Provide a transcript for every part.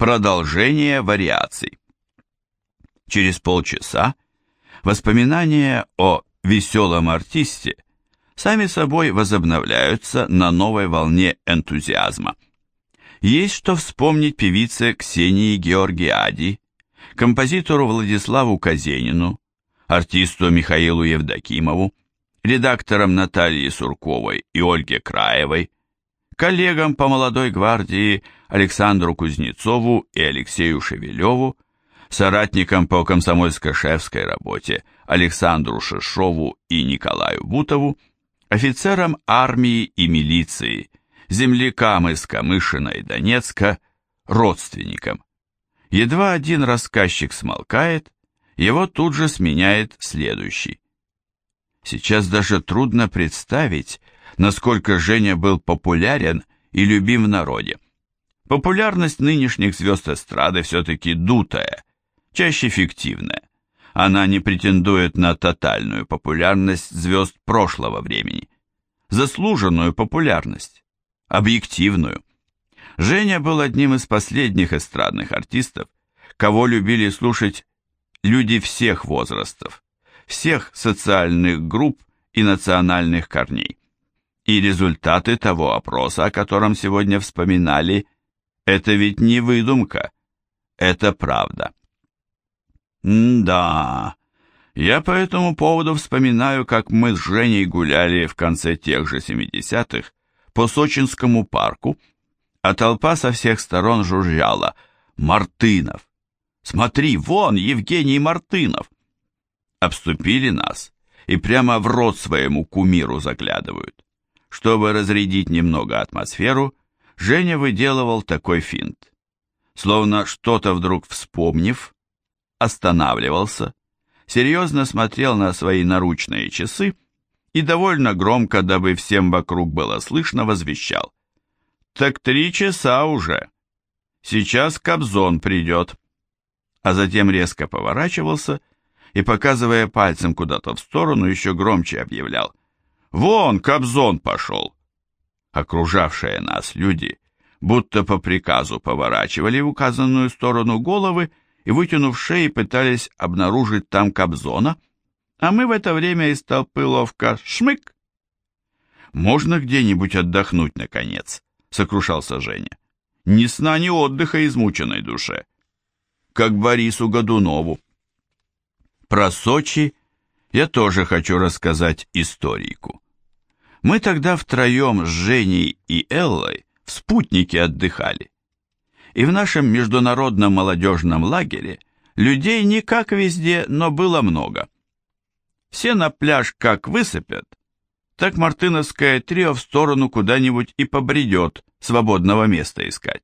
Продолжение вариаций. Через полчаса воспоминания о веселом артисте сами собой возобновляются на новой волне энтузиазма. Есть что вспомнить певице Ксении Георгиади, композитору Владиславу Казенину, артисту Михаилу Евдокимову, редакторам Наталье Сурковой и Ольге Краевой, коллегам по молодой гвардии Александру Кузнецову и Алексею Шевелеву, соратникам по комсомольско-шефской работе Александру Шишову и Николаю Бутову, офицерам армии и милиции, землякам из Камышина и Донецка, родственникам. Едва один рассказчик смолкает, его тут же сменяет следующий. Сейчас даже трудно представить, насколько Женя был популярен и любим в народе. Популярность нынешних звезд эстрады все-таки дутая, чаще фиктивная. Она не претендует на тотальную популярность звезд прошлого времени. Заслуженную популярность, объективную. Женя был одним из последних эстрадных артистов, кого любили слушать люди всех возрастов, всех социальных групп и национальных корней. И результаты того опроса, о котором сегодня вспоминали, это ведь не выдумка, это правда. М-да, я по этому поводу вспоминаю, как мы с Женей гуляли в конце тех же 70-х по Сочинскому парку, а толпа со всех сторон жужжала «Мартынов! Смотри, вон Евгений Мартынов!» Обступили нас и прямо в рот своему кумиру заглядывают. Чтобы разрядить немного атмосферу, Женя выделывал такой финт. Словно что-то вдруг вспомнив, останавливался, серьезно смотрел на свои наручные часы и довольно громко, дабы всем вокруг было слышно, возвещал. «Так три часа уже. Сейчас Кобзон придет». А затем резко поворачивался и, показывая пальцем куда-то в сторону, еще громче объявлял. Вон, Кобзон пошел!» Окружавшие нас люди будто по приказу поворачивали в указанную сторону головы и, вытянув шеи, пытались обнаружить там Кобзона, а мы в это время из толпы ловко шмык. «Можно где-нибудь отдохнуть, наконец?» — сокрушался Женя. «Ни сна, ни отдыха измученной душе. Как Борису Годунову». Про Сочи я тоже хочу рассказать историку. Мы тогда втроем с Женей и Эллой в спутнике отдыхали. И в нашем международном молодежном лагере людей не как везде, но было много. Все на пляж как высыпят, так мартыновское трио в сторону куда-нибудь и побредет свободного места искать.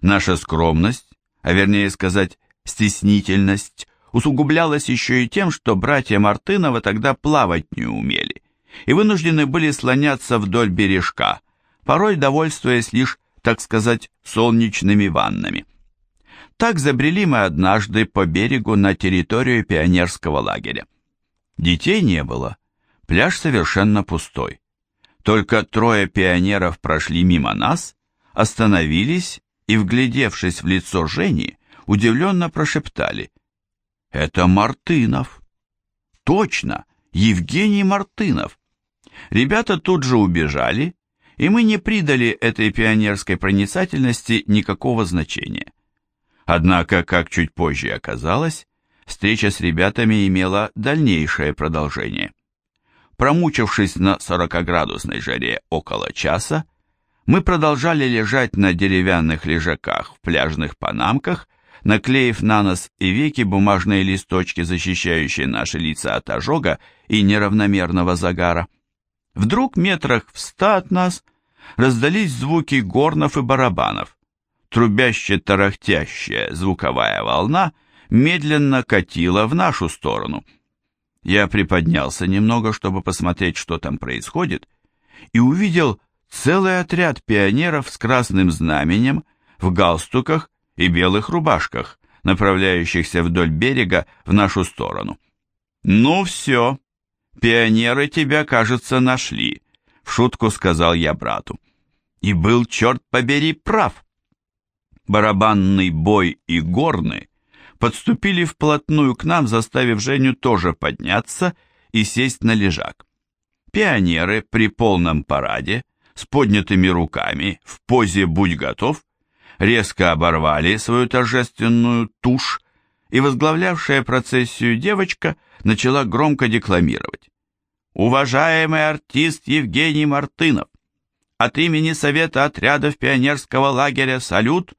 Наша скромность, а вернее сказать стеснительность, усугублялось еще и тем, что братья Мартынова тогда плавать не умели и вынуждены были слоняться вдоль бережка, порой довольствуясь лишь, так сказать, солнечными ваннами. Так забрели мы однажды по берегу на территорию пионерского лагеря. Детей не было, пляж совершенно пустой. Только трое пионеров прошли мимо нас, остановились и, вглядевшись в лицо Жени, удивленно прошептали – это Мартынов. Точно, Евгений Мартынов. Ребята тут же убежали, и мы не придали этой пионерской проницательности никакого значения. Однако, как чуть позже оказалось, встреча с ребятами имела дальнейшее продолжение. Промучившись на 40-градусной жаре около часа, мы продолжали лежать на деревянных лежаках в пляжных панамках наклеив на нос и веки бумажные листочки, защищающие наши лица от ожога и неравномерного загара. Вдруг метрах в ста от нас раздались звуки горнов и барабанов. Трубяще-тарахтящая звуковая волна медленно катила в нашу сторону. Я приподнялся немного, чтобы посмотреть, что там происходит, и увидел целый отряд пионеров с красным знаменем, в галстуках и белых рубашках, направляющихся вдоль берега в нашу сторону. «Ну все, пионеры тебя, кажется, нашли», — в шутку сказал я брату. И был, черт побери, прав. барабанный бой и горны подступили вплотную к нам, заставив Женю тоже подняться и сесть на лежак. Пионеры при полном параде, с поднятыми руками, в позе «Будь готов», резко оборвали свою торжественную тушь, и возглавлявшая процессию девочка начала громко декламировать. «Уважаемый артист Евгений Мартынов, от имени Совета отрядов пионерского лагеря «Салют»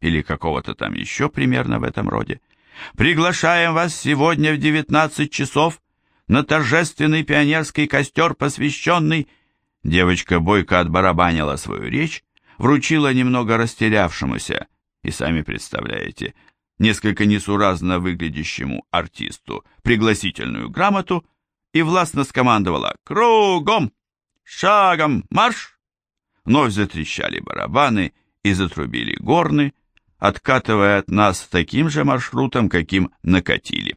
или какого-то там еще примерно в этом роде, приглашаем вас сегодня в 19 часов на торжественный пионерский костер, посвященный... Девочка бойко отбарабанила свою речь, вручила немного растерявшемуся, и сами представляете, несколько несуразно выглядящему артисту пригласительную грамоту и властно скомандовала «Кругом! Шагом! Марш!» Вновь затрещали барабаны и затрубили горны, откатывая от нас таким же маршрутом, каким накатили.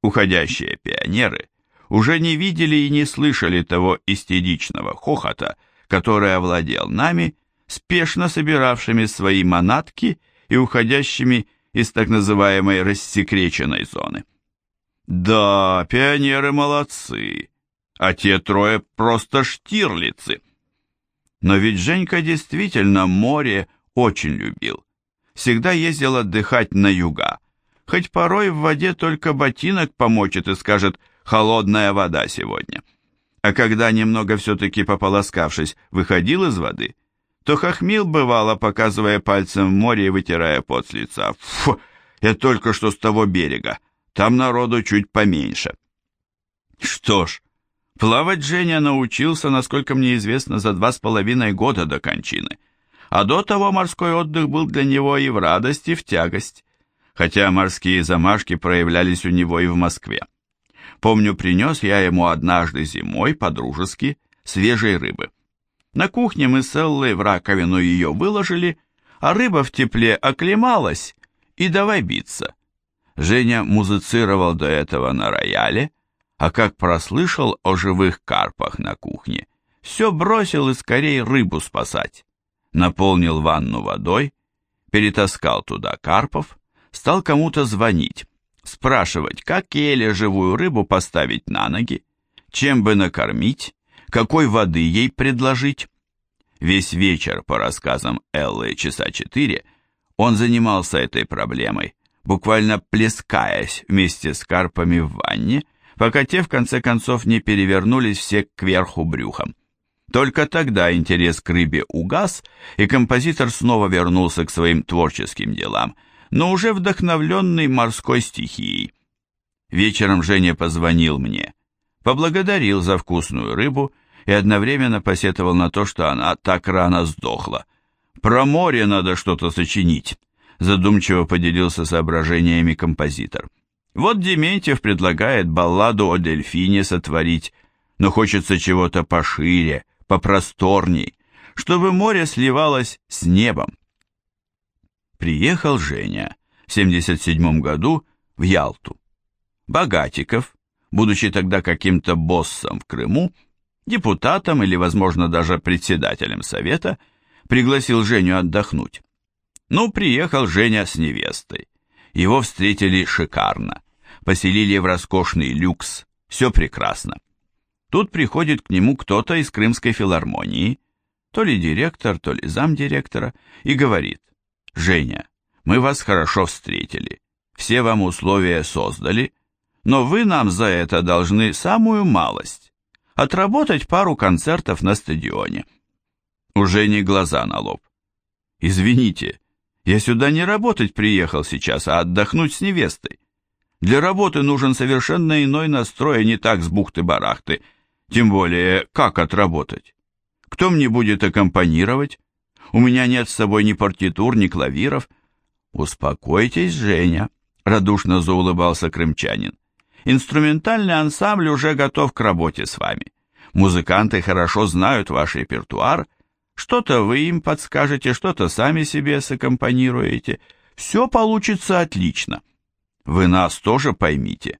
Уходящие пионеры уже не видели и не слышали того истеричного хохота, который овладел нами, спешно собиравшими свои манатки и уходящими из так называемой рассекреченной зоны. Да, пионеры молодцы, а те трое просто штирлицы. Но ведь Женька действительно море очень любил всегда ездил отдыхать на юга, хоть порой в воде только ботинок помочит и скажет «холодная вода сегодня». А когда, немного все-таки пополоскавшись, выходил из воды, то хохмил бывало, показывая пальцем в море и вытирая пот с лица. «Фу, я только что с того берега, там народу чуть поменьше». Что ж, плавать Женя научился, насколько мне известно, за два с половиной года до кончины – а до того морской отдых был для него и в радость, и в тягость, хотя морские замашки проявлялись у него и в Москве. Помню, принес я ему однажды зимой, по-дружески, свежей рыбы. На кухне мы с Эллой в раковину ее выложили, а рыба в тепле оклемалась, и давай биться. Женя музицировал до этого на рояле, а как прослышал о живых карпах на кухне, все бросил и скорее рыбу спасать наполнил ванну водой, перетаскал туда карпов, стал кому-то звонить, спрашивать, как еле живую рыбу поставить на ноги, чем бы накормить, какой воды ей предложить. Весь вечер, по рассказам Эллы, часа четыре, он занимался этой проблемой, буквально плескаясь вместе с карпами в ванне, пока те в конце концов не перевернулись все кверху брюхом. Только тогда интерес к рыбе угас, и композитор снова вернулся к своим творческим делам, но уже вдохновленный морской стихией. Вечером Женя позвонил мне, поблагодарил за вкусную рыбу и одновременно посетовал на то, что она так рано сдохла. «Про море надо что-то сочинить», задумчиво поделился соображениями композитор. Вот Дементьев предлагает балладу о дельфине сотворить, но хочется чего-то пошире, попросторней, чтобы море сливалось с небом. Приехал Женя в 77 году в Ялту. Богатиков, будучи тогда каким-то боссом в Крыму, депутатом или, возможно, даже председателем совета, пригласил Женю отдохнуть. Ну, приехал Женя с невестой. Его встретили шикарно. Поселили в роскошный люкс. Все прекрасно. Тут приходит к нему кто-то из Крымской филармонии, то ли директор, то ли замдиректора, и говорит, «Женя, мы вас хорошо встретили, все вам условия создали, но вы нам за это должны самую малость, отработать пару концертов на стадионе». У Жени глаза на лоб. «Извините, я сюда не работать приехал сейчас, а отдохнуть с невестой. Для работы нужен совершенно иной настрой, а не так с бухты-барахты, тем более, как отработать? Кто мне будет аккомпанировать? У меня нет с собой ни партитур, ни клавиров. Успокойтесь, Женя, радушно заулыбался крымчанин. Инструментальный ансамбль уже готов к работе с вами. Музыканты хорошо знают ваш репертуар. Что-то вы им подскажете, что-то сами себе саккомпанируете. Все получится отлично. Вы нас тоже поймите.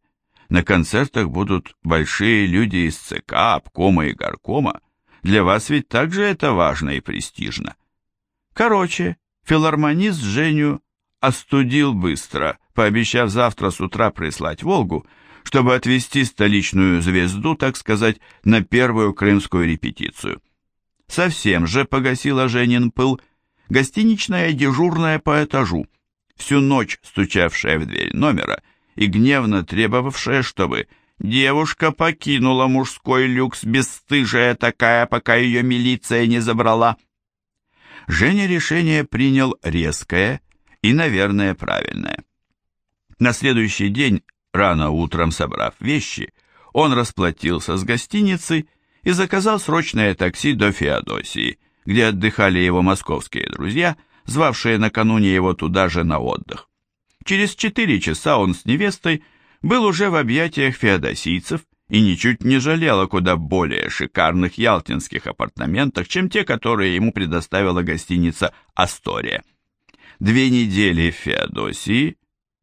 На концертах будут большие люди из ЦК, обкома и горкома. Для вас ведь также это важно и престижно. Короче, Филармонист Женю остудил быстро, пообещав завтра с утра прислать «Волгу», чтобы отвезти столичную звезду, так сказать, на первую крымскую репетицию. Совсем же погасила Женин пыл гостиничная дежурная по этажу, всю ночь стучавшая в дверь номера и гневно требовавшая, чтобы девушка покинула мужской люкс, бесстыжая такая, пока ее милиция не забрала. Женя решение принял резкое и, наверное, правильное. На следующий день, рано утром собрав вещи, он расплатился с гостиницей и заказал срочное такси до Феодосии, где отдыхали его московские друзья, звавшие накануне его туда же на отдых. Через четыре часа он с невестой был уже в объятиях феодосийцев и ничуть не жалел о куда более шикарных ялтинских апартаментах, чем те, которые ему предоставила гостиница «Астория». Две недели в Феодосии,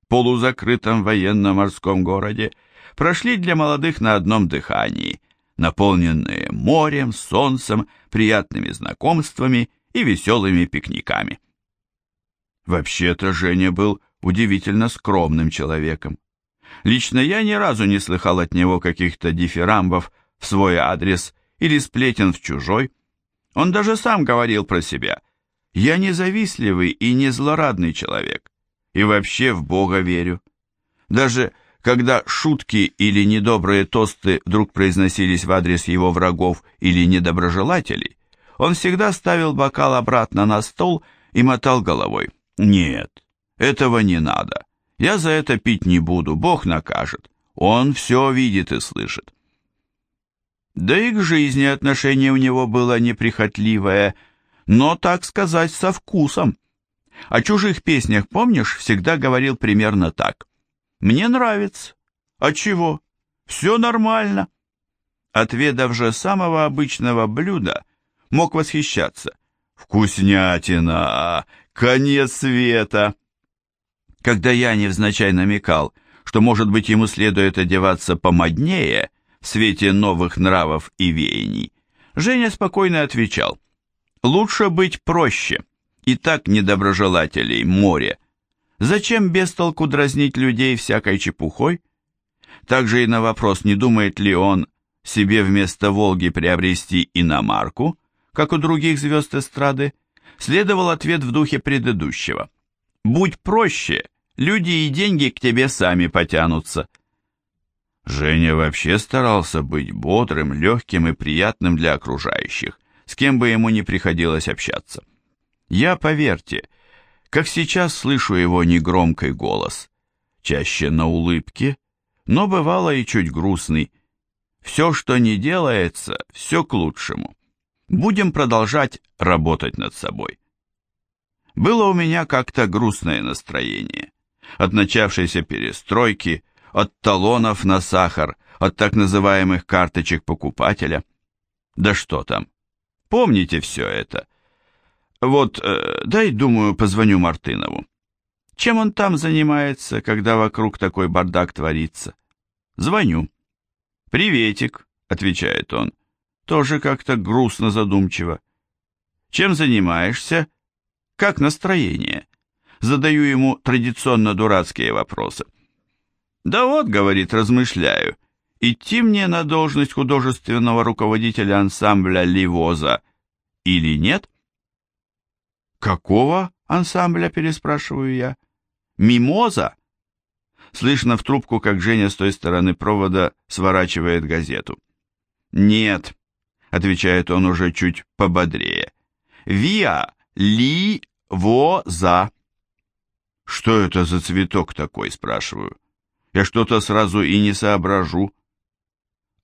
полузакрытом военно-морском городе, прошли для молодых на одном дыхании, наполненные морем, солнцем, приятными знакомствами и веселыми пикниками. Вообще-то Женя был удивительно скромным человеком. Лично я ни разу не слыхал от него каких-то дифирамбов в свой адрес или сплетен в чужой. Он даже сам говорил про себя. «Я независтливый и не злорадный человек, и вообще в Бога верю». Даже когда шутки или недобрые тосты вдруг произносились в адрес его врагов или недоброжелателей, он всегда ставил бокал обратно на стол и мотал головой. «Нет, этого не надо. Я за это пить не буду, Бог накажет. Он все видит и слышит». Да и к жизни отношение у него было неприхотливое, но, так сказать, со вкусом. О чужих песнях, помнишь, всегда говорил примерно так. Мне нравится. А чего? Все нормально. Отведав же самого обычного блюда, мог восхищаться. Вкуснятина! Конец света! Когда я невзначай намекал, что, может быть, ему следует одеваться помоднее в свете новых нравов и веяний, Женя спокойно отвечал, «Лучше быть проще, и так недоброжелателей море, Зачем без толку дразнить людей всякой чепухой? Также и на вопрос, не думает ли он себе вместо «Волги» приобрести иномарку, как у других звезд эстрады, следовал ответ в духе предыдущего. «Будь проще, люди и деньги к тебе сами потянутся». Женя вообще старался быть бодрым, легким и приятным для окружающих, с кем бы ему ни приходилось общаться. Я, поверьте, как сейчас слышу его негромкий голос, чаще на улыбке, но бывало и чуть грустный. Все, что не делается, все к лучшему. Будем продолжать работать над собой. Было у меня как-то грустное настроение. От начавшейся перестройки, от талонов на сахар, от так называемых карточек покупателя. Да что там. Помните все это. Вот, э, дай, думаю, позвоню Мартынову. Чем он там занимается, когда вокруг такой бардак творится? Звоню. «Приветик», — отвечает он. Тоже как-то грустно задумчиво. «Чем занимаешься? Как настроение?» Задаю ему традиционно дурацкие вопросы. «Да вот», — говорит, — «размышляю. Идти мне на должность художественного руководителя ансамбля «Ливоза» или нет?» «Какого ансамбля?» – переспрашиваю я. «Мимоза?» Слышно в трубку, как Женя с той стороны провода сворачивает газету. «Нет», — отвечает он уже чуть пободрее. «Виа ли во за». «Что это за цветок такой?» – спрашиваю. Я что-то сразу и не соображу.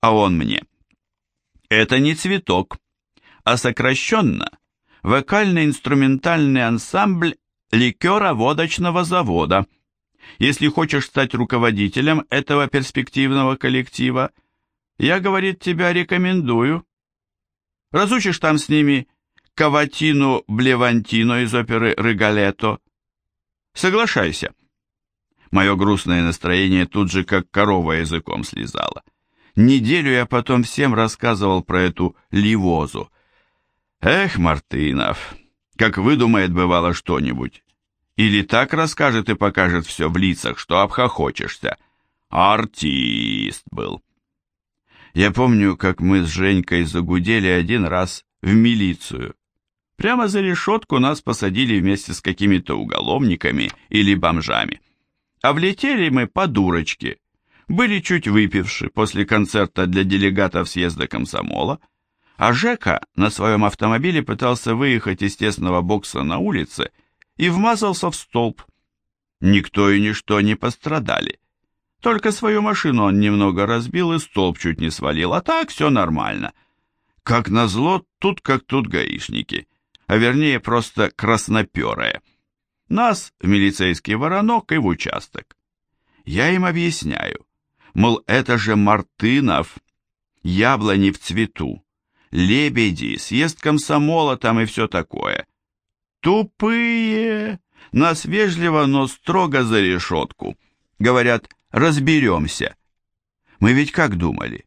А он мне. «Это не цветок, а сокращенно вокально-инструментальный ансамбль ликера-водочного завода. Если хочешь стать руководителем этого перспективного коллектива, я, говорит, тебя рекомендую. Разучишь там с ними Каватину Блевантино из оперы «Рыгалето». Соглашайся. Мое грустное настроение тут же как корова языком слезало. Неделю я потом всем рассказывал про эту ливозу, Эх, Мартынов, как выдумает бывало что-нибудь. Или так расскажет и покажет все в лицах, что обхохочешься. Артист был. Я помню, как мы с Женькой загудели один раз в милицию. Прямо за решетку нас посадили вместе с какими-то уголовниками или бомжами. А влетели мы по дурочке. Были чуть выпивши после концерта для делегатов съезда комсомола, а Жека на своем автомобиле пытался выехать из тесного бокса на улице и вмазался в столб. Никто и ничто не пострадали. Только свою машину он немного разбил и столб чуть не свалил, а так все нормально. Как назло, тут как тут гаишники, а вернее просто красноперые. Нас в милицейский воронок и в участок. Я им объясняю, мол, это же Мартынов, яблони в цвету, лебеди, съезд комсомола там и все такое. Тупые! Нас вежливо, но строго за решетку. Говорят, разберемся. Мы ведь как думали?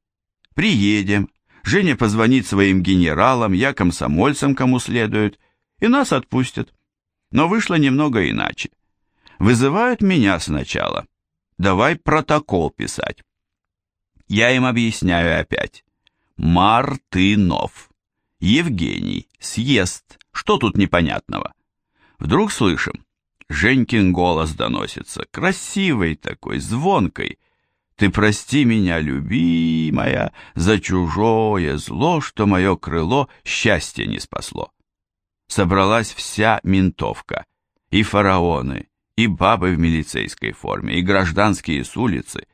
Приедем, Женя позвонит своим генералам, я комсомольцам, кому следует, и нас отпустят. Но вышло немного иначе. Вызывают меня сначала. Давай протокол писать. Я им объясняю опять. Мартынов. Евгений. Съезд. Что тут непонятного? Вдруг слышим. Женькин голос доносится. Красивый такой, звонкой. Ты прости меня, любимая, за чужое зло, что мое крыло счастье не спасло. Собралась вся ментовка. И фараоны, и бабы в милицейской форме, и гражданские с улицы.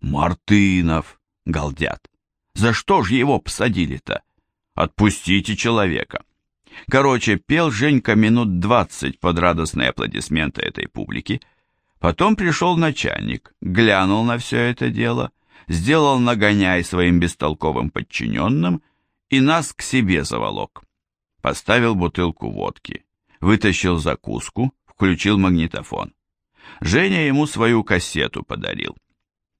Мартынов, галдят. За что ж его посадили-то? Отпустите человека. Короче, пел Женька минут двадцать под радостные аплодисменты этой публики. Потом пришел начальник, глянул на все это дело, сделал нагоняй своим бестолковым подчиненным и нас к себе заволок. Поставил бутылку водки, вытащил закуску, включил магнитофон. Женя ему свою кассету подарил.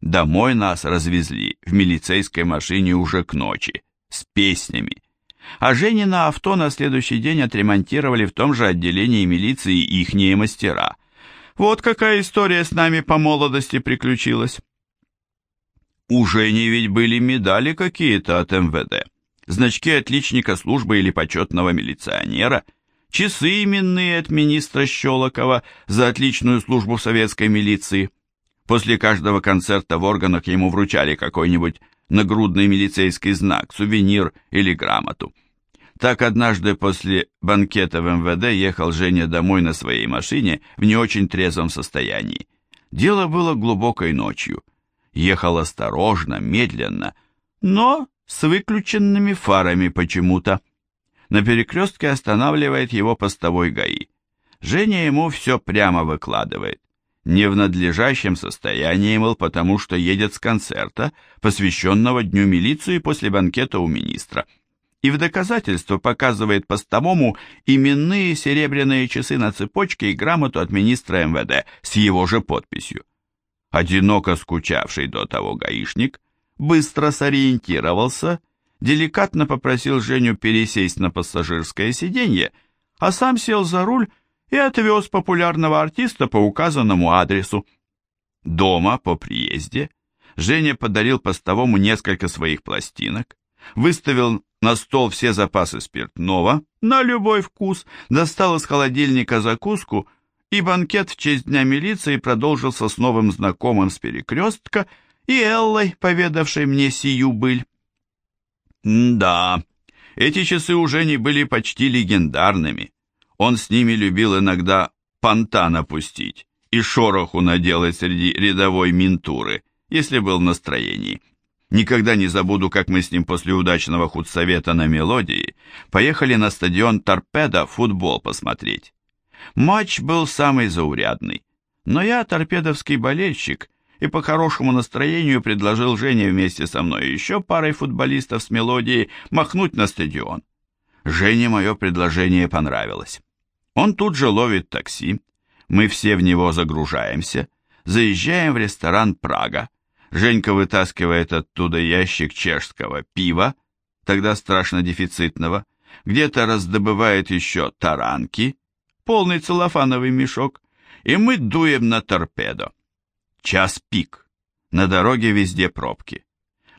Домой нас развезли в милицейской машине уже к ночи, с песнями. А Женина авто на следующий день отремонтировали в том же отделении милиции ихние мастера. Вот какая история с нами по молодости приключилась. У Жени ведь были медали какие-то от МВД, значки отличника службы или почетного милиционера, часы именные от министра Щелокова за отличную службу советской милиции. После каждого концерта в органах ему вручали какой-нибудь нагрудный милицейский знак, сувенир или грамоту. Так однажды после банкета в МВД ехал Женя домой на своей машине в не очень трезвом состоянии. Дело было глубокой ночью. Ехал осторожно, медленно, но с выключенными фарами почему-то. На перекрестке останавливает его постовой ГАИ. Женя ему все прямо выкладывает не в надлежащем состоянии, мол, потому что едет с концерта, посвященного Дню милиции после банкета у министра. И в доказательство показывает постовому именные серебряные часы на цепочке и грамоту от министра МВД с его же подписью. Одиноко скучавший до того гаишник быстро сориентировался, деликатно попросил Женю пересесть на пассажирское сиденье, а сам сел за руль и отвез популярного артиста по указанному адресу. Дома, по приезде, Женя подарил постовому несколько своих пластинок, выставил на стол все запасы спиртного, на любой вкус, достал из холодильника закуску, и банкет в честь Дня милиции продолжился с новым знакомым с перекрестка и Эллой, поведавшей мне сию быль. да, эти часы уже не были почти легендарными. Он с ними любил иногда понта напустить и шороху наделать среди рядовой ментуры, если был в настроении. Никогда не забуду, как мы с ним после удачного худсовета на мелодии поехали на стадион «Торпедо» футбол посмотреть. Матч был самый заурядный, но я торпедовский болельщик и по хорошему настроению предложил Жене вместе со мной еще парой футболистов с мелодией махнуть на стадион. Жене мое предложение понравилось. Он тут же ловит такси, мы все в него загружаемся, заезжаем в ресторан «Прага», Женька вытаскивает оттуда ящик чешского пива, тогда страшно дефицитного, где-то раздобывает еще таранки, полный целлофановый мешок, и мы дуем на торпедо. Час пик. На дороге везде пробки.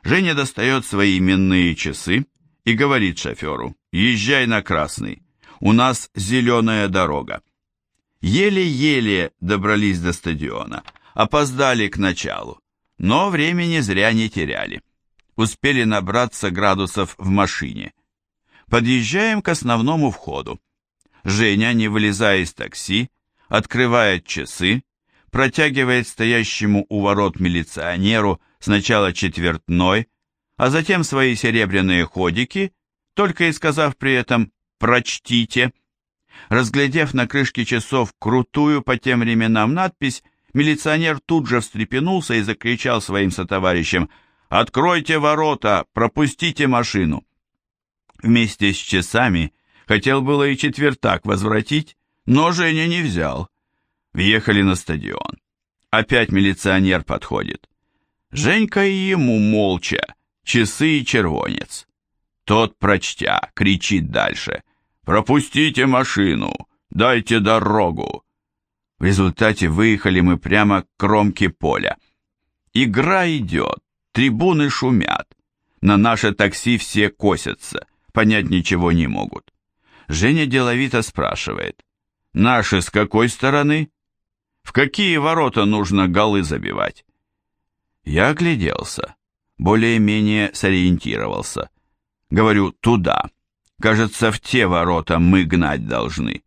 Женя достает свои именные часы и говорит шоферу, езжай на красный, у нас зеленая дорога. Еле-еле добрались до стадиона, опоздали к началу, но времени зря не теряли. Успели набраться градусов в машине. Подъезжаем к основному входу. Женя, не вылезая из такси, открывает часы, протягивает стоящему у ворот милиционеру сначала четвертной, а затем свои серебряные ходики, только и сказав при этом «прочтите». Разглядев на крышке часов крутую по тем временам надпись, милиционер тут же встрепенулся и закричал своим сотоварищам «Откройте ворота! Пропустите машину!» Вместе с часами хотел было и четвертак возвратить, но Женя не взял. Въехали на стадион. Опять милиционер подходит. Женька и ему молча, часы и червонец. Тот, прочтя, кричит дальше. «Пропустите машину! Дайте дорогу!» В результате выехали мы прямо к кромке поля. Игра идет, трибуны шумят. На наше такси все косятся, понять ничего не могут. Женя деловито спрашивает. «Наши с какой стороны? В какие ворота нужно голы забивать?» Я огляделся, более-менее сориентировался. Говорю, туда. Кажется, в те ворота мы гнать должны.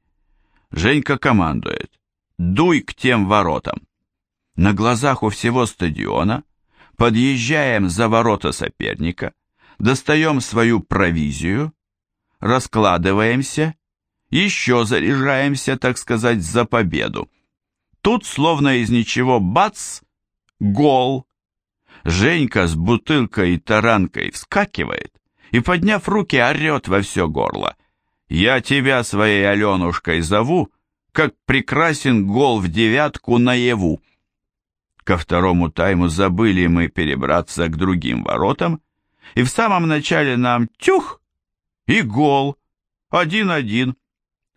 Женька командует. Дуй к тем воротам. На глазах у всего стадиона подъезжаем за ворота соперника, достаем свою провизию, раскладываемся, еще заряжаемся, так сказать, за победу. Тут, словно из ничего, бац, гол. Женька с бутылкой и таранкой вскакивает, и, подняв руки, орет во все горло. «Я тебя своей Аленушкой зову, как прекрасен гол в девятку наяву». Ко второму тайму забыли мы перебраться к другим воротам, и в самом начале нам тюх и гол, один-один.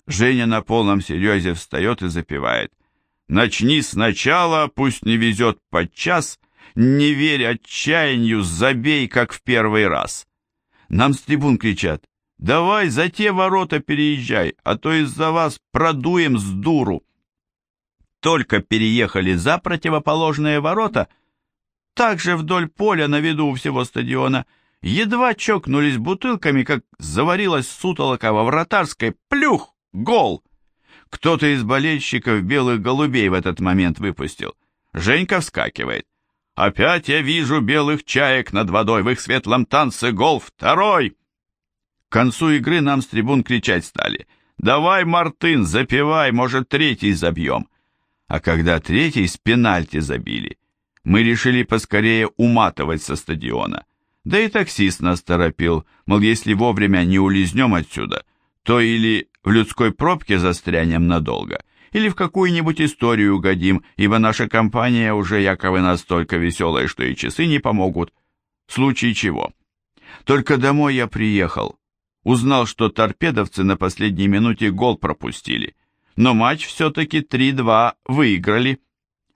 Женя на полном серьезе встает и запевает. «Начни сначала, пусть не везет подчас, не верь отчаянию, забей, как в первый раз». Нам с трибун кричат, давай за те ворота переезжай, а то из-за вас продуем с дуру. Только переехали за противоположные ворота, также вдоль поля на виду у всего стадиона, едва чокнулись бутылками, как заварилась сутолока во вратарской, плюх, гол. Кто-то из болельщиков белых голубей в этот момент выпустил. Женька вскакивает. Опять я вижу белых чаек над водой в их светлом танце гол второй. К концу игры нам с трибун кричать стали. «Давай, Мартын, запивай, может, третий забьем». А когда третий с пенальти забили, мы решили поскорее уматывать со стадиона. Да и таксист нас торопил, мол, если вовремя не улизнем отсюда, то или в людской пробке застрянем надолго, или в какую-нибудь историю угодим, ибо наша компания уже якобы настолько веселая, что и часы не помогут. В случае чего. Только домой я приехал. Узнал, что торпедовцы на последней минуте гол пропустили. Но матч все-таки 3-2 выиграли.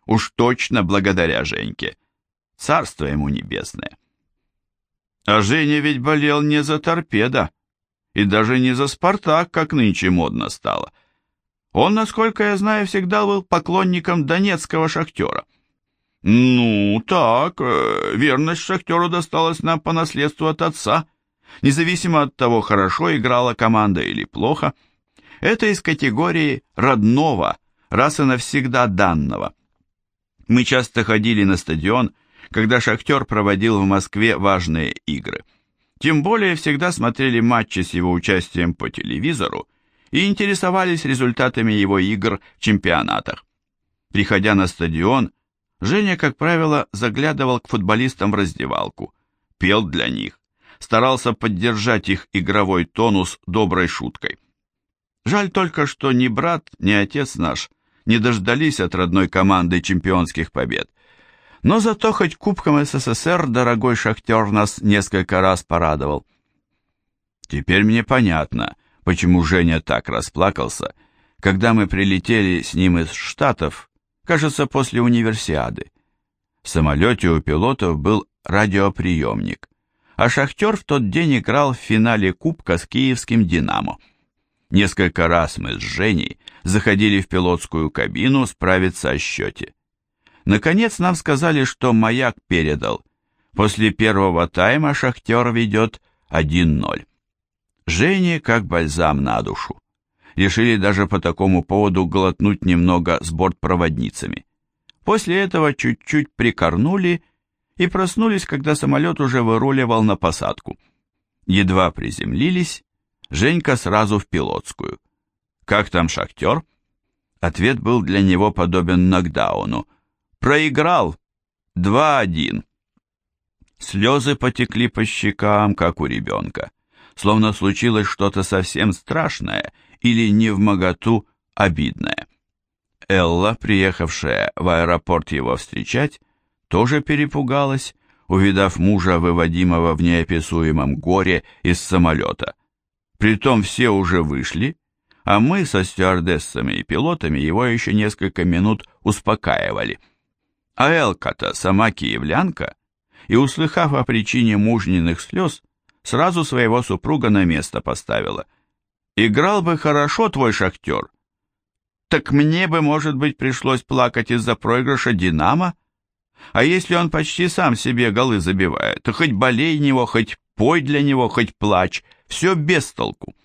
Уж точно благодаря Женьке. Царство ему небесное. А Женя ведь болел не за торпедо. И даже не за «Спартак», как нынче модно стало. — он, насколько я знаю, всегда был поклонником донецкого шахтера. Ну, так, э, верность шахтеру досталась нам по наследству от отца. Независимо от того, хорошо играла команда или плохо, это из категории родного, раз и навсегда данного. Мы часто ходили на стадион, когда «Шахтер» проводил в Москве важные игры. Тем более всегда смотрели матчи с его участием по телевизору и интересовались результатами его игр в чемпионатах. Приходя на стадион, Женя, как правило, заглядывал к футболистам в раздевалку, пел для них, старался поддержать их игровой тонус доброй шуткой. Жаль только, что ни брат, ни отец наш не дождались от родной команды чемпионских побед. Но зато хоть Кубком СССР дорогой шахтер нас несколько раз порадовал. Теперь мне понятно, почему Женя так расплакался, когда мы прилетели с ним из Штатов, кажется, после универсиады. В самолете у пилотов был радиоприемник, а «Шахтер» в тот день играл в финале Кубка с киевским «Динамо». Несколько раз мы с Женей заходили в пилотскую кабину справиться о счете. Наконец нам сказали, что маяк передал. После первого тайма «Шахтер» ведет 1-0. Жене как бальзам на душу. Решили даже по такому поводу глотнуть немного с бортпроводницами. После этого чуть-чуть прикорнули и проснулись, когда самолет уже выруливал на посадку. Едва приземлились, Женька сразу в пилотскую. «Как там шахтер?» Ответ был для него подобен нокдауну. «Проиграл! 2-1!» Слезы потекли по щекам, как у ребенка словно случилось что-то совсем страшное или не в моготу обидное. Элла, приехавшая в аэропорт его встречать, тоже перепугалась, увидав мужа, выводимого в неописуемом горе из самолета. Притом все уже вышли, а мы со стюардессами и пилотами его еще несколько минут успокаивали. А Элка-то сама киевлянка, и, услыхав о причине мужниных слез, сразу своего супруга на место поставила. Играл бы хорошо твой шахтер. Так мне бы, может быть, пришлось плакать из-за проигрыша «Динамо»? А если он почти сам себе голы забивает, то хоть болей него, хоть пой для него, хоть плачь, все без толку.